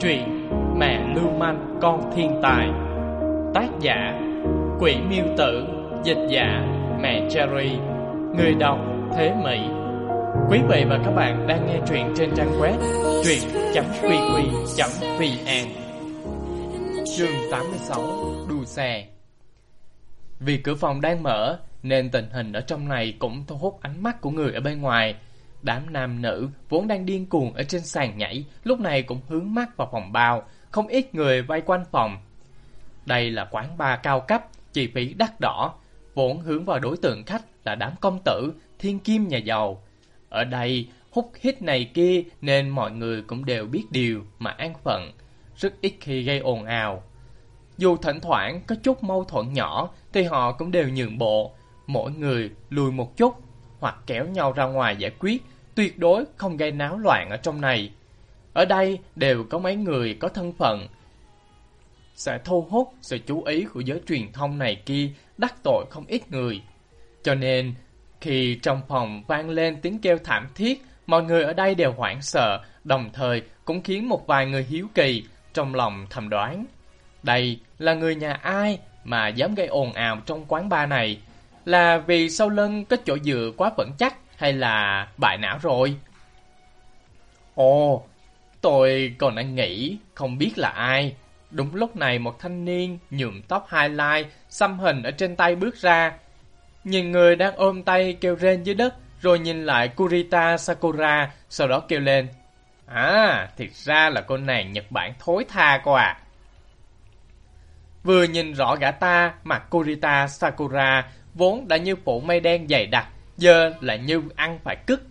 Truyện Mẹ Lưu Manh, Con Thiên Tài. Tác giả, Quỷ Miêu Tử. Dịch giả, Mẹ Cherry. Người đọc, Thế Mỹ. Quý vị và các bạn đang nghe truyện trên trang web truyện.qq.vn Chương 86 Đua xe. Vì cửa phòng đang mở, nên tình hình ở trong này cũng thu hút ánh mắt của người ở bên ngoài. Đám nam nữ vốn đang điên cuồng ở trên sàn nhảy, lúc này cũng hướng mắt vào phòng bao, không ít người vây quanh phòng. Đây là quán bar cao cấp, chi phí đắt đỏ, vốn hướng vào đối tượng khách là đám công tử, thiên kim nhà giàu. Ở đây, hút hít này kia nên mọi người cũng đều biết điều mà an phận, rất ít khi gây ồn ào. Dù thỉnh thoảng có chút mâu thuẫn nhỏ thì họ cũng đều nhượng bộ, mỗi người lùi một chút hoặc kéo nhau ra ngoài giải quyết, tuyệt đối không gây náo loạn ở trong này. Ở đây đều có mấy người có thân phận, sẽ thu hút sự chú ý của giới truyền thông này kia, đắc tội không ít người. Cho nên, khi trong phòng vang lên tiếng kêu thảm thiết, mọi người ở đây đều hoảng sợ, đồng thời cũng khiến một vài người hiếu kỳ trong lòng thầm đoán. Đây là người nhà ai mà dám gây ồn ào trong quán bar này? Là vì sau lưng có chỗ dựa quá vững chắc hay là bại não rồi? Ồ, tôi còn đang nghĩ không biết là ai. Đúng lúc này một thanh niên nhuộm tóc highlight, xăm hình ở trên tay bước ra. Nhìn người đang ôm tay kêu rên dưới đất, rồi nhìn lại Kurita Sakura, sau đó kêu lên. À, thiệt ra là cô nàng Nhật Bản thối tha cô à. Vừa nhìn rõ gã ta, mặt Kurita Sakura vốn đã như phủ mây đen dày đặc, giờ là như ăn phải cứt.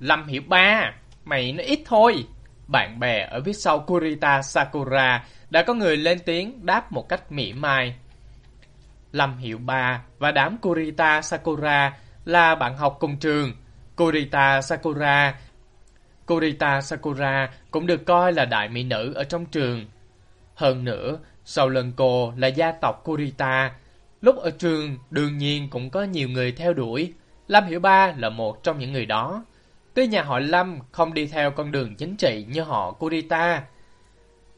Lâm hiểu ba, mày nói ít thôi. Bạn bè ở phía sau Kurita Sakura đã có người lên tiếng đáp một cách mỉa mai. Lâm Hiệu Ba và đám Kurita Sakura là bạn học cùng trường. Kurita Sakura Kurita Sakura cũng được coi là đại mỹ nữ ở trong trường. Hơn nữa, sau lưng cô là gia tộc Kurita. Lúc ở trường, đương nhiên cũng có nhiều người theo đuổi. Lâm Hiểu Ba là một trong những người đó. Tuy nhà họ Lâm không đi theo con đường chính trị như họ Kurita,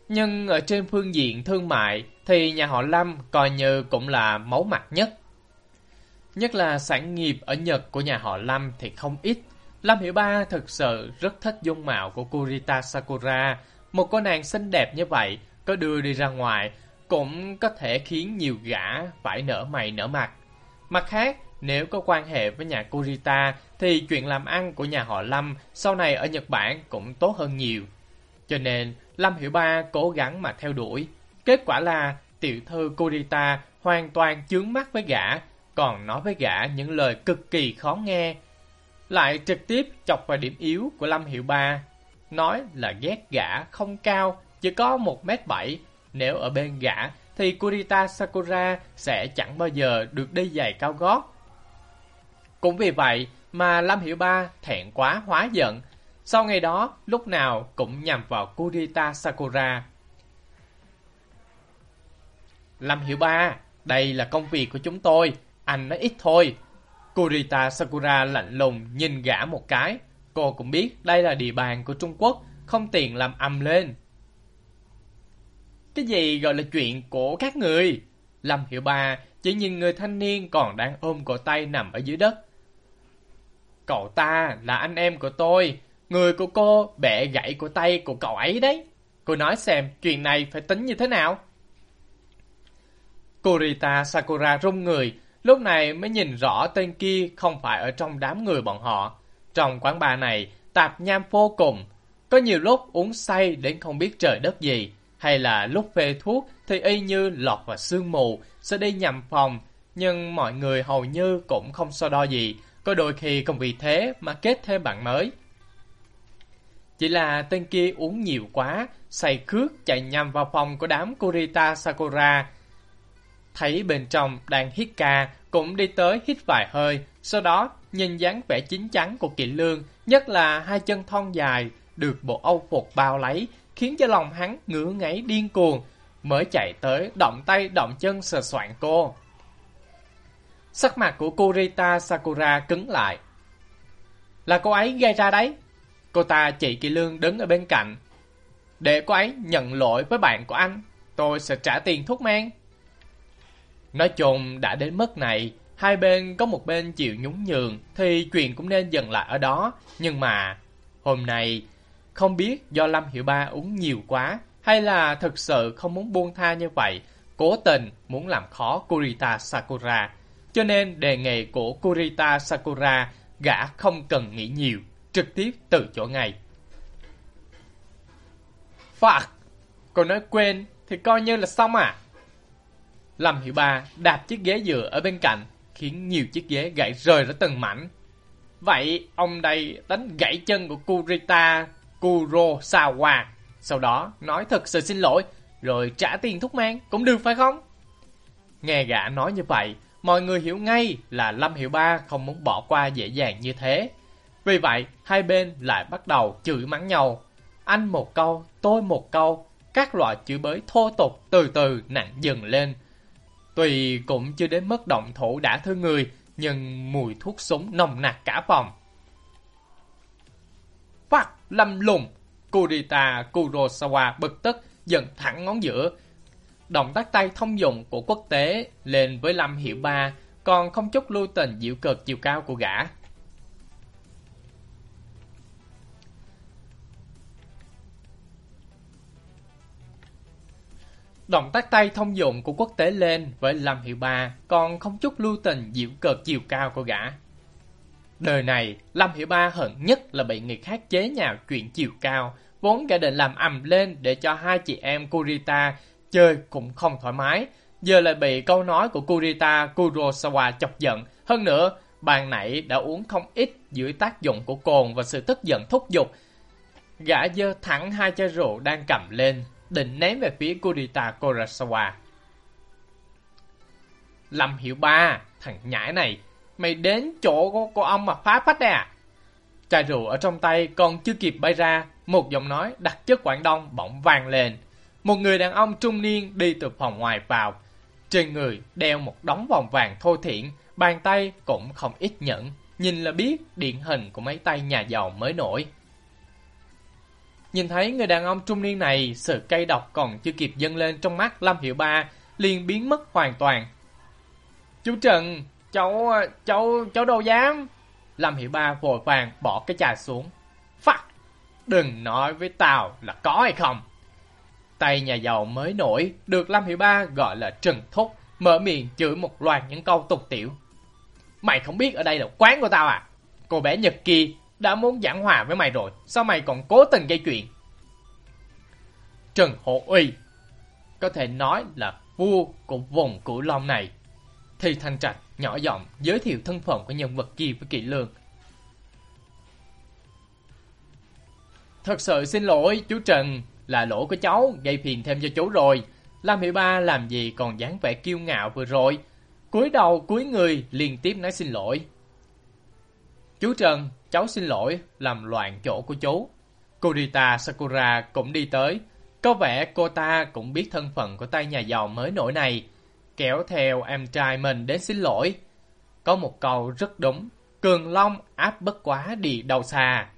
nhưng ở trên phương diện thương mại thì nhà họ Lâm coi như cũng là máu mặt nhất. Nhất là sản nghiệp ở Nhật của nhà họ Lâm thì không ít. Lâm Hiểu Ba thực sự rất thích dung mạo của Kurita Sakura. Một cô nàng xinh đẹp như vậy, có đưa đi ra ngoài, cũng có thể khiến nhiều gã phải nở mày nở mặt. Mặt khác, nếu có quan hệ với nhà Kurita thì chuyện làm ăn của nhà họ Lâm sau này ở Nhật Bản cũng tốt hơn nhiều. Cho nên Lâm Hiểu Ba cố gắng mà theo đuổi. Kết quả là tiểu thư Kurita hoàn toàn chướng mắt với gã, còn nói với gã những lời cực kỳ khó nghe. Lại trực tiếp chọc vào điểm yếu của Lâm Hiểu Ba. Nói là ghét gã không cao, chỉ có 1m7. Nếu ở bên gã thì Kurita Sakura sẽ chẳng bao giờ được đi giày cao gót. Cũng vì vậy mà Lâm Hiểu Ba thẹn quá hóa giận. Sau ngày đó, lúc nào cũng nhằm vào Kurita Sakura. Lâm Hiểu Ba, đây là công việc của chúng tôi, anh nói ít thôi. Kurita Sakura lạnh lùng nhìn gã một cái. Cô cũng biết đây là địa bàn của Trung Quốc, không tiện làm âm lên. Cái gì gọi là chuyện của các người? Lâm Hiểu Ba chỉ nhìn người thanh niên còn đang ôm cổ tay nằm ở dưới đất. Cậu ta là anh em của tôi, người của cô bẻ gãy của tay của cậu ấy đấy. Cô nói xem chuyện này phải tính như thế nào? Kurita Sakura rung người, lúc này mới nhìn rõ tên kia không phải ở trong đám người bọn họ. Trong quán bar này, tạp nham vô cùng. Có nhiều lúc uống say đến không biết trời đất gì, hay là lúc phê thuốc thì y như lọt vào sương mù, sẽ đi nhầm phòng. Nhưng mọi người hầu như cũng không so đo gì, có đôi khi còn vì thế mà kết thêm bạn mới. Chỉ là tên kia uống nhiều quá, say khước chạy nhầm vào phòng của đám Kurita Sakura. Thấy bên trong đang hít ca, cũng đi tới hít vài hơi, sau đó nhìn dáng vẻ chín chắn của kỵ lương, nhất là hai chân thon dài, được bộ âu phục bao lấy, khiến cho lòng hắn ngứa ngáy điên cuồng, mới chạy tới động tay động chân sờ soạn cô. Sắc mặt của Kurita Sakura cứng lại. Là cô ấy gây ra đấy. Cô ta chỉ Kỳ Lương đứng ở bên cạnh. Để cô ấy nhận lỗi với bạn của anh, tôi sẽ trả tiền thuốc men. Nói chung đã đến mức này, hai bên có một bên chịu nhún nhường thì chuyện cũng nên dừng lại ở đó. Nhưng mà hôm nay không biết do Lâm Hiểu Ba uống nhiều quá hay là thực sự không muốn buông tha như vậy, cố tình muốn làm khó Kurita Sakura. Cho nên đề nghị của Kurita Sakura gã không cần nghĩ nhiều, trực tiếp từ chỗ ngay. Fuck! Cô nói quên thì coi như là xong à? Lâm Hiểu Ba đạp chiếc ghế dựa ở bên cạnh, khiến nhiều chiếc ghế gãy rời ra từng mảnh. Vậy ông đây đánh gãy chân của Kurita Kurosawa. Sau đó nói thật sự xin lỗi, rồi trả tiền thuốc men, cũng được phải không? Nghe gã nói như vậy, mọi người hiểu ngay là Lâm Hiểu Ba không muốn bỏ qua dễ dàng như thế. Vì vậy, hai bên lại bắt đầu chửi mắng nhau. Anh một câu, tôi một câu, các loại chữ bới thô tục từ từ nặng dần lên. Tuy cũng chưa đến mức động thủ đã thương người, nhưng mùi thuốc súng nồng nặc cả phòng. Phát lâm lùng, Kurita Kurosawa bực tức, dần thẳng ngón giữa. Động tác tay thông dụng của quốc tế lên với Lâm Hiểu Ba, còn không chút lưu tình dịu cực chiều cao của gã. Động tác tay thông dụng của quốc tế lên với Lâm Hiệu Ba còn không chút lưu tình diễu cợt chiều cao của gã. Đời này, Lâm Hiểu Ba hận nhất là bị người khác chế nhạo chuyện chiều cao, vốn cả định làm ầm lên để cho hai chị em Kurita chơi cũng không thoải mái. Giờ lại bị câu nói của Kurita Kurosawa chọc giận. Hơn nữa, bàn nãy đã uống không ít dưới tác dụng của cồn và sự tức giận thúc giục. Gã dơ thẳng hai chai rượu đang cầm lên, định ném về phía Kurita Kurosawa. Lâm Hiểu Ba, thằng nhãi này, mày đến chỗ của cô ông mà phá phách đây à? Chai rượu ở trong tay còn chưa kịp bay ra, một giọng nói đặc chất Quảng Đông bỗng vang lên. Một người đàn ông trung niên đi từ phòng ngoài vào. Trên người đeo một đống vòng vàng thô thiện bàn tay cũng không ít nhẫn. Nhìn là biết điển hình của mấy tay nhà giàu mới nổi. Nhìn thấy người đàn ông trung niên này, sự cay độc còn chưa kịp dâng lên trong mắt Lâm Hiệu Ba, liền biến mất hoàn toàn. Chú Trần, cháu, ờ, cháu, cháu đâu dám. Lâm Hiểu Ba vội vàng bỏ cái chai xuống. Phát, đừng nói với tao là có hay không. Tay nhà giàu mới nổi, được Lâm Hiểu Ba gọi là Trần Thúc, mở miệng chửi một loạt những câu tục tiểu. Mày không biết ở đây là quán của tao à? Cô bé Nhật kia đã muốn giảng hòa với mày rồi, sao mày còn cố tình gây chuyện? Trần Hổ Uy có thể nói là vua của vùng cửu long này. Thì Thanh Trạch nhỏ giọng giới thiệu thân phận của nhân vật kia với Kỵ Lương. Thật sự xin lỗi chú Trần, là lỗi của cháu gây phiền thêm cho chú rồi. Lam Hiệu Ba làm gì còn dáng vẻ kiêu ngạo vừa rồi. cúi đầu cúi người liên tiếp nói xin lỗi. Chú Trần, cháu xin lỗi, làm loạn chỗ của chú. Kurita Sakura cũng đi tới. Có vẻ cô ta cũng biết thân phận của tay nhà giàu mới nổi này. Kéo theo em trai mình đến xin lỗi. Có một câu rất đúng. Cường Long áp bất quá đi đầu xa.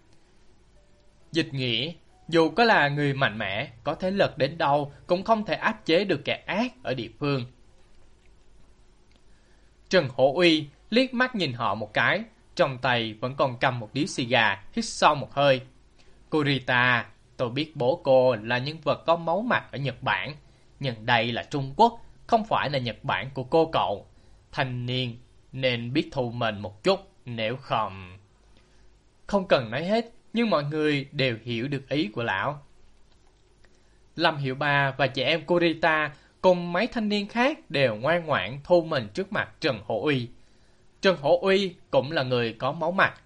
Dịch nghĩa, dù có là người mạnh mẽ, có thế lực đến đâu cũng không thể áp chế được kẻ ác ở địa phương. Trần Hổ Uy liếc mắt nhìn họ một cái, trong tay vẫn còn cầm một điếu xì gà, hít sâu một hơi. Kurita, tôi biết bố cô là nhân vật có máu mặt ở Nhật Bản, nhưng đây là Trung Quốc, không phải là Nhật Bản của cô cậu. Thanh niên nên biết thù mình một chút, nếu không... Không cần nói hết, nhưng mọi người đều hiểu được ý của lão. Lâm Hiệu Ba và chị em Kurita cùng mấy thanh niên khác đều ngoan ngoãn thu mình trước mặt Trần Hổ Uy. Trần Hổ Uy cũng là người có máu mặt.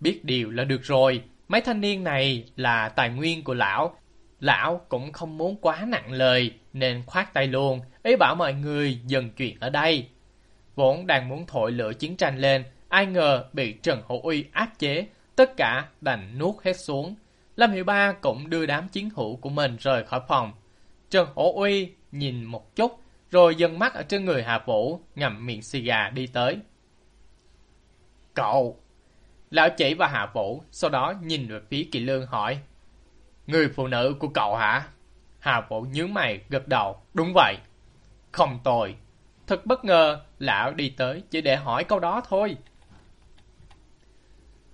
Biết điều là được rồi, mấy thanh niên này là tài nguyên của lão. Lão cũng không muốn quá nặng lời nên khoát tay luôn, ý bảo mọi người dừng chuyện ở đây. Vốn đang muốn thổi lửa chiến tranh lên, ai ngờ bị Trần hữu Uy áp chế, tất cả đành nuốt hết xuống. Lâm Hiệu Ba cũng đưa đám chiến hữu của mình rời khỏi phòng. Trần hữu Uy nhìn một chút, rồi dần mắt ở trên người Hà Vũ, ngậm miệng xì gà đi tới. Cậu! Lão chỉ và Hạ Vũ, sau đó nhìn về phía Kỳ Lương hỏi. Người phụ nữ của cậu hả? Hà Vũ nhướng mày gật đầu. Đúng vậy. Không tồi. Thật bất ngờ, lão đi tới chỉ để hỏi câu đó thôi.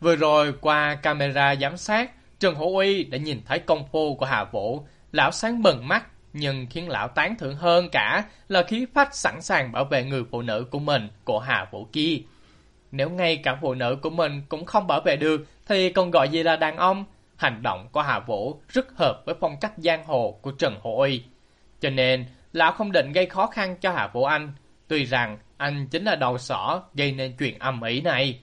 Vừa rồi qua camera giám sát, Trần Hữu Uy đã nhìn thấy công phu của Hà Vũ. Lão sáng bừng mắt, nhưng khiến lão tán thưởng hơn cả là khí phách sẵn sàng bảo vệ người phụ nữ của mình, của Hà Vũ kia. Nếu ngay cả phụ nữ của mình cũng không bảo vệ được, thì còn gọi gì là đàn ông? Hành động của Hà Vũ rất hợp với phong cách giang hồ của Trần Hồ Uy. Cho nên, lão không định gây khó khăn cho Hà Vũ Anh. Tuy rằng, anh chính là đầu sỏ gây nên chuyện âm ỉ này.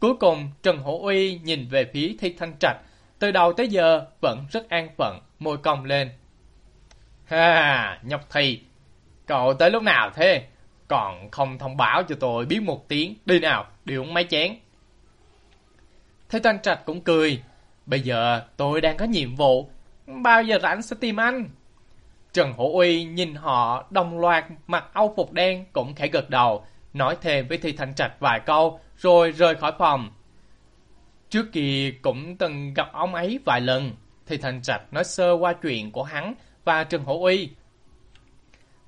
Cuối cùng, Trần Hữu Uy nhìn về phía Thi Thanh Trạch. Từ đầu tới giờ, vẫn rất an phận, môi cong lên. Ha, nhóc Thi, cậu tới lúc nào thế? Còn không thông báo cho tôi biết một tiếng. Đi nào, đi uống máy chén. Thi Thanh Trạch cũng cười. Bây giờ tôi đang có nhiệm vụ. Bao giờ rảnh sẽ tìm anh? Trần Hữu Uy nhìn họ đồng loạt mặc âu phục đen cũng khẽ gật đầu, nói thêm với Thi Thanh Trạch vài câu rồi rời khỏi phòng. Trước kia cũng từng gặp ông ấy vài lần, Thi Thanh Trạch nói sơ qua chuyện của hắn và Trần Hữu Uy.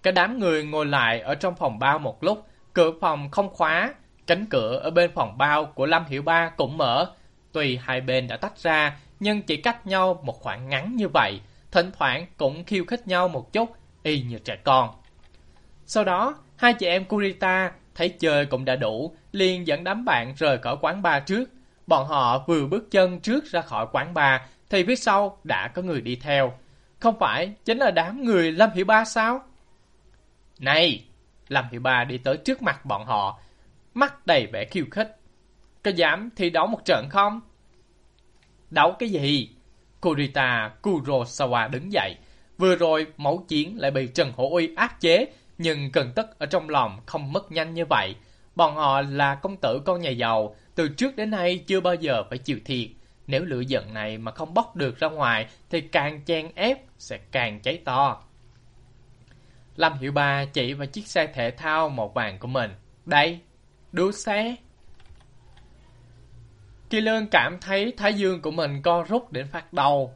Cả đám người ngồi lại ở trong phòng bao một lúc, cửa phòng không khóa, cánh cửa ở bên phòng bao của Lâm Hiểu Ba cũng mở. Tuy hai bên đã tách ra, nhưng chỉ cách nhau một khoảng ngắn như vậy, thỉnh thoảng cũng khiêu khích nhau một chút, y như trẻ con. Sau đó, hai chị em Kurita thấy chơi cũng đã đủ, liền dẫn đám bạn rời khỏi quán bar trước. Bọn họ vừa bước chân trước ra khỏi quán bar, thì phía sau đã có người đi theo. Không phải chính là đám người Lâm Hiểu Ba sao? Này! Lâm Hiểu Ba đi tới trước mặt bọn họ, mắt đầy vẻ khiêu khích. Có dám thi đấu một trận không? Đấu cái gì? Kurita Kurosawa đứng dậy. Vừa rồi, máu chiến lại bị Trần Hổ Uy áp chế, nhưng cần tức ở trong lòng không mất nhanh như vậy. Bọn họ là công tử con nhà giàu, từ trước đến nay chưa bao giờ phải chịu thiệt. Nếu lửa giận này mà không bóc được ra ngoài, thì càng chen ép sẽ càng cháy to. Lâm Hiệu Ba chỉ vào chiếc xe thể thao màu vàng của mình. Đây, đua xe. Kỳ Lương cảm thấy thái dương của mình co rút đến phát đầu.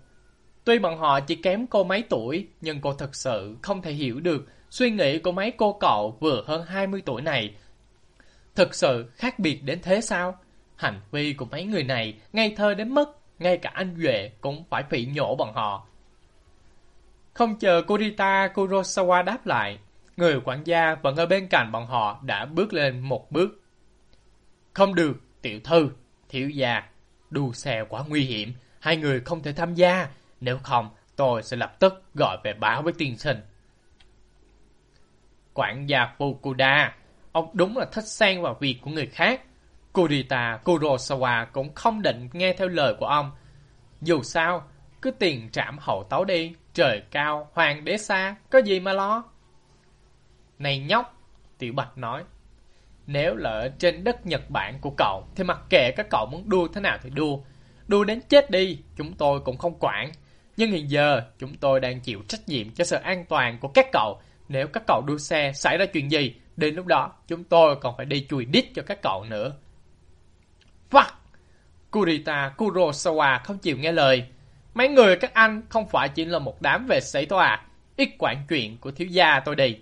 Tuy bọn họ chỉ kém cô mấy tuổi, nhưng cô thật sự không thể hiểu được suy nghĩ của mấy cô cậu vừa hơn 20 tuổi này. Thực sự khác biệt đến thế sao? Hành vi của mấy người này ngây thơ đến mức ngay cả anh Duệ cũng phải phỉ nhổ bọn họ. Không chờ Kurita Kurosawa đáp lại, người quản gia vẫn ở bên cạnh bọn họ đã bước lên một bước. Không được, tiểu thư, thiếu gia, đua xe quá nguy hiểm, hai người không thể tham gia, nếu không tôi sẽ lập tức gọi về báo với tiên sinh. Quản gia Fukuda, ông đúng là thích xen vào việc của người khác. Kurita Kurosawa cũng không định nghe theo lời của ông. Dù sao, cứ tiền trảm hậu tấu đi, trời cao, hoàng đế xa, có gì mà lo. Này nhóc, Tiểu Bạch nói, nếu là ở trên đất Nhật Bản của cậu, thì mặc kệ các cậu muốn đua thế nào thì đua. Đua đến chết đi, chúng tôi cũng không quản. Nhưng hiện giờ, chúng tôi đang chịu trách nhiệm cho sự an toàn của các cậu. Nếu các cậu đua xe xảy ra chuyện gì, đến lúc đó chúng tôi còn phải đi chùi đít cho các cậu nữa. Fuck! Kurita Kurosawa không chịu nghe lời. Mấy người các anh không phải chỉ là một đám về sĩ thôi à. Ít quản chuyện của thiếu gia tôi đi.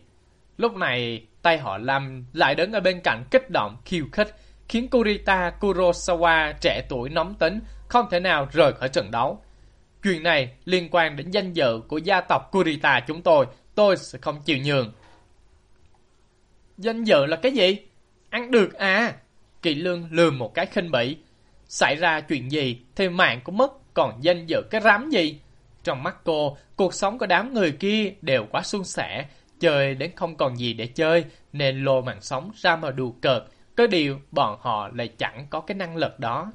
Lúc này, tay họ Lâm lại đứng ở bên cạnh kích động, khiêu khích, khiến Kurita Kurosawa trẻ tuổi nóng tính, không thể nào rời khỏi trận đấu. Chuyện này liên quan đến danh dự của gia tộc Kurita chúng tôi, tôi sẽ không chịu nhường. Danh dự là cái gì? Ăn được à? Kỳ lương lườm một cái khinh bỉ. Xảy ra chuyện gì thì mạng cũng mất, còn danh dự cái rắm gì? Trong mắt cô, cuộc sống của đám người kia đều quá suôn sẻ, chơi đến không còn gì để chơi, nên lô mạng sống ra mà đùa cợt. Có điều, bọn họ lại chẳng có cái năng lực đó.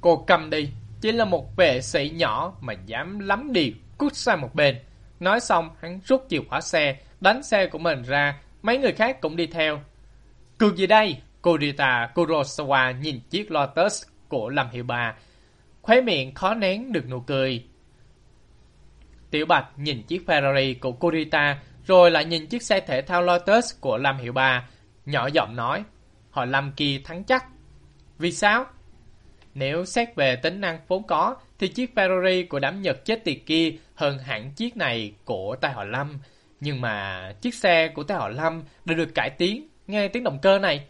Cô cầm đi, chỉ là một vệ sĩ nhỏ mà dám lắm điều, cút sang một bên. Nói xong, hắn rút chìa khóa xe, đánh xe của mình ra, mấy người khác cũng đi theo. Cược gì đây? Kurita Kurosawa nhìn chiếc Lotus của Lâm Hiệu Bà, khóe miệng khó nén được nụ cười. Tiểu Bạch nhìn chiếc Ferrari của Kurita, rồi lại nhìn chiếc xe thể thao Lotus của Lâm Hiệu Bà, nhỏ giọng nói, họ Lâm kia thắng chắc. Vì sao? Nếu xét về tính năng vốn có, thì chiếc Ferrari của đám Nhật chết tiệt kia hơn hẳn chiếc này của tay họ Lâm. Nhưng mà chiếc xe của tay họ Lâm đã được cải tiến, nghe tiếng động cơ này.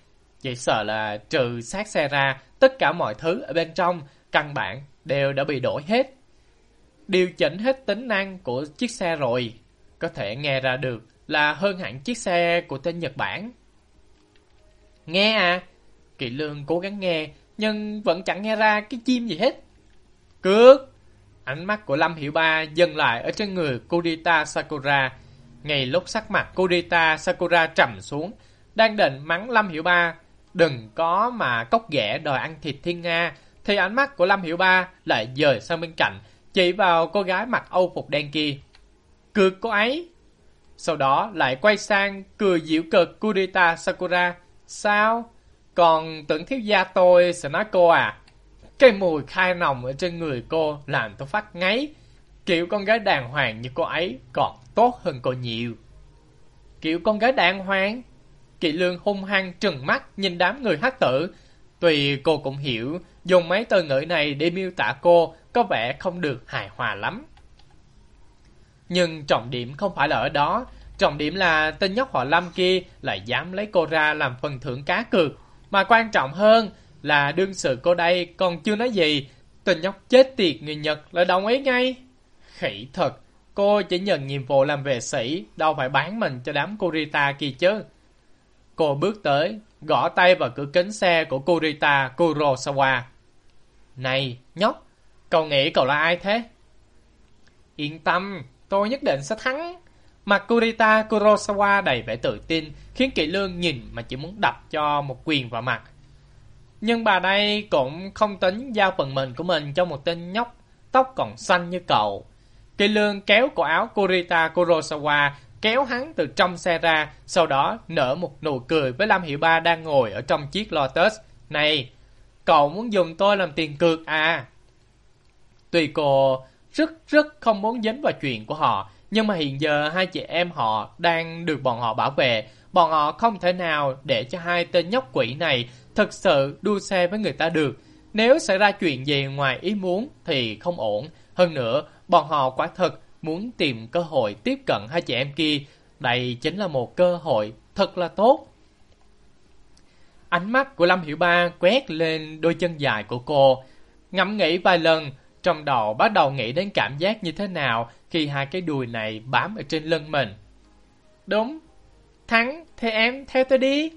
Vậy sợ là trừ xác xe ra, tất cả mọi thứ ở bên trong, căn bản đều đã bị đổi hết. Điều chỉnh hết tính năng của chiếc xe rồi, có thể nghe ra được là hơn hẳn chiếc xe của tên Nhật Bản. Nghe à, Kỳ Lương cố gắng nghe, nhưng vẫn chẳng nghe ra cái chim gì hết. Cước! Ánh mắt của Lâm Hiểu Ba dừng lại ở trên người Kurita Sakura. Ngay lúc sắc mặt Kurita Sakura trầm xuống, đang định mắng Lâm Hiểu Ba, đừng có mà cốc ghẻ đòi ăn thịt thiên Nga, thì ánh mắt của Lâm Hiểu Ba lại dời sang bên cạnh, chỉ vào cô gái mặc âu phục đen kia. cười cô ấy! Sau đó lại quay sang cười dịu cợt Kurita Sakura. Sao? Còn tưởng thiếu gia tôi sẽ nói cô à? Cái mùi khai nồng ở trên người cô làm tôi phát ngáy. Kiểu con gái đàng hoàng như cô ấy còn tốt hơn cô nhiều. Kiểu con gái đàng hoàng? Kỵ lương hung hăng trừng mắt nhìn đám người hát tử. Tuy cô cũng hiểu, dùng mấy từ ngữ này để miêu tả cô có vẻ không được hài hòa lắm. Nhưng trọng điểm không phải là ở đó, trọng điểm là tên nhóc họ Lâm kia lại dám lấy cô ra làm phần thưởng cá cược. Mà quan trọng hơn là đương sự cô đây còn chưa nói gì, tên nhóc chết tiệt người Nhật lại đồng ý ngay. Khỉ thật, cô chỉ nhận nhiệm vụ làm vệ sĩ, đâu phải bán mình cho đám Kurita kia chứ. Cô bước tới, gõ tay vào cửa kính xe của Kurita Kurosawa. Này, nhóc, cậu nghĩ cậu là ai thế? Yên tâm, tôi nhất định sẽ thắng. Mặt Kurita Kurosawa đầy vẻ tự tin, khiến Kỵ Lương nhìn mà chỉ muốn đập cho một quyền vào mặt. Nhưng bà đây cũng không tính giao phần mình của mình cho một tên nhóc tóc còn xanh như cậu. Kỵ Lương kéo cổ áo Kurita Kurosawa, kéo hắn từ trong xe ra, sau đó nở một nụ cười với Lâm Hiểu Ba đang ngồi ở trong chiếc Lotus. Này, cậu muốn dùng tôi làm tiền cược à? Tuy cô rất rất không muốn dính vào chuyện của họ, nhưng mà hiện giờ hai chị em họ đang được bọn họ bảo vệ. Bọn họ không thể nào để cho hai tên nhóc quỷ này thực sự đua xe với người ta được. Nếu xảy ra chuyện gì ngoài ý muốn thì không ổn. Hơn nữa, bọn họ quả thật muốn tìm cơ hội tiếp cận hai chị em kia. Đây chính là một cơ hội thật là tốt. Ánh mắt của Lâm Hiểu Ba quét lên đôi chân dài của cô. Ngẫm nghĩ vài lần, trong đầu bắt đầu nghĩ đến cảm giác như thế nào khi hai cái đùi này bám ở trên lưng mình. Đúng, thắng, thế em theo tôi đi.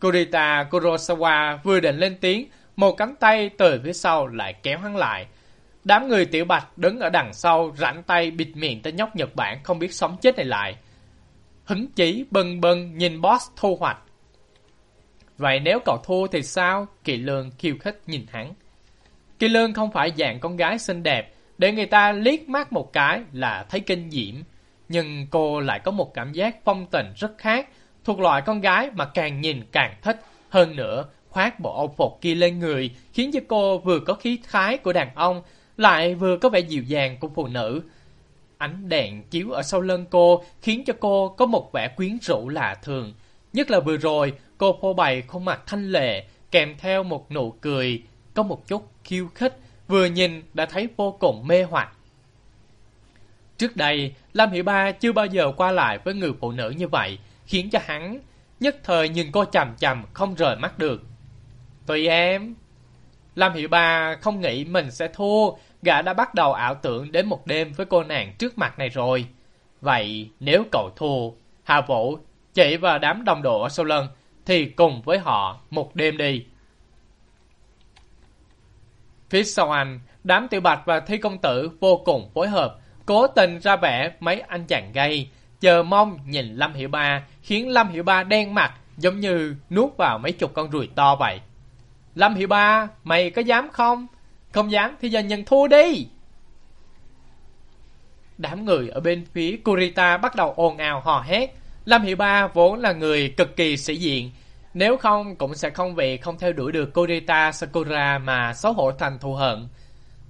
Kurita Kurosawa vừa định lên tiếng, một cánh tay từ phía sau lại kéo hắn lại. Đám người tiểu bạch đứng ở đằng sau rảnh tay bịt miệng tới nhóc Nhật Bản không biết sống chết này lại. Hứng chí bần bần nhìn boss thu hoạch. Vậy nếu cậu thua thì sao? Kỳ lương khiêu khích nhìn hắn. Kỳ lương không phải dạng con gái xinh đẹp, để người ta liếc mắt một cái là thấy kinh diễm. Nhưng cô lại có một cảm giác phong tình rất khác, thuộc loại con gái mà càng nhìn càng thích. Hơn nữa, khoác bộ âu phục kia lên người khiến cho cô vừa có khí khái của đàn ông, lại vừa có vẻ dịu dàng của phụ nữ. Ánh đèn chiếu ở sau lưng cô khiến cho cô có một vẻ quyến rũ lạ thường. Nhất là vừa rồi, cô phô bày khuôn mặt thanh lệ, kèm theo một nụ cười, có một chút khiêu khích, vừa nhìn đã thấy vô cùng mê hoặc. Trước đây, Lâm Hiểu Ba chưa bao giờ qua lại với người phụ nữ như vậy, khiến cho hắn nhất thời nhìn cô chằm chằm không rời mắt được. Tùy em. Lâm hiệu Ba không nghĩ mình sẽ thua, gã đã bắt đầu ảo tưởng đến một đêm với cô nàng trước mặt này rồi. Vậy nếu cậu thua, Hà Vũ chỉ vào đám đồng đội ở sau lưng, thì cùng với họ một đêm đi. Phía sau anh, đám tiểu bạch và thi công tử vô cùng phối hợp, cố tình ra vẻ mấy anh chàng gay, chờ mong nhìn Lâm Hiểu Ba, khiến Lâm Hiểu Ba đen mặt, giống như nuốt vào mấy chục con ruồi to vậy. Lâm Hiệu Ba, mày có dám không? Không dám thì giờ nhận thua đi. Đám người ở bên phía Kurita bắt đầu ồn ào hò hét. Lâm Hiệu Ba vốn là người cực kỳ sĩ diện, nếu không cũng sẽ không vì không theo đuổi được Kurita Sakura mà xấu hổ thành thù hận.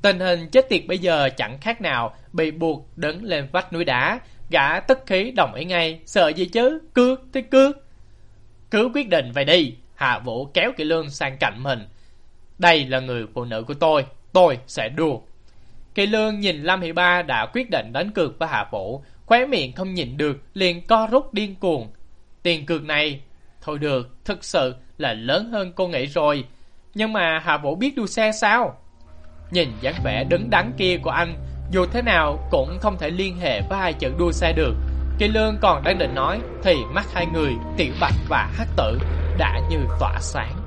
Tình hình chết tiệt bây giờ chẳng khác nào bị buộc đứng lên vách núi đá, gã tức khí đồng ý ngay, sợ gì chứ, cướp thế cướp. Cứ quyết định vậy đi, Hạ Vũ kéo Kỳ Lương sang cạnh mình. Đây là người phụ nữ của tôi, tôi sẽ đùa. Kỳ lương nhìn Lâm Hiệu Ba đã quyết định đánh cược với Hạ Vũ, khóe miệng không nhịn được, liền co rút điên cuồng. Tiền cược này, thôi được, thực sự là lớn hơn cô nghĩ rồi. Nhưng mà Hạ Vũ biết đua xe sao? Nhìn dáng vẻ đứng đắn kia của anh, dù thế nào cũng không thể liên hệ với hai chữ đua xe được. Kỳ lương còn đang định nói, thì mắt hai người, tiểu bạch và hắc tử đã như tỏa sáng.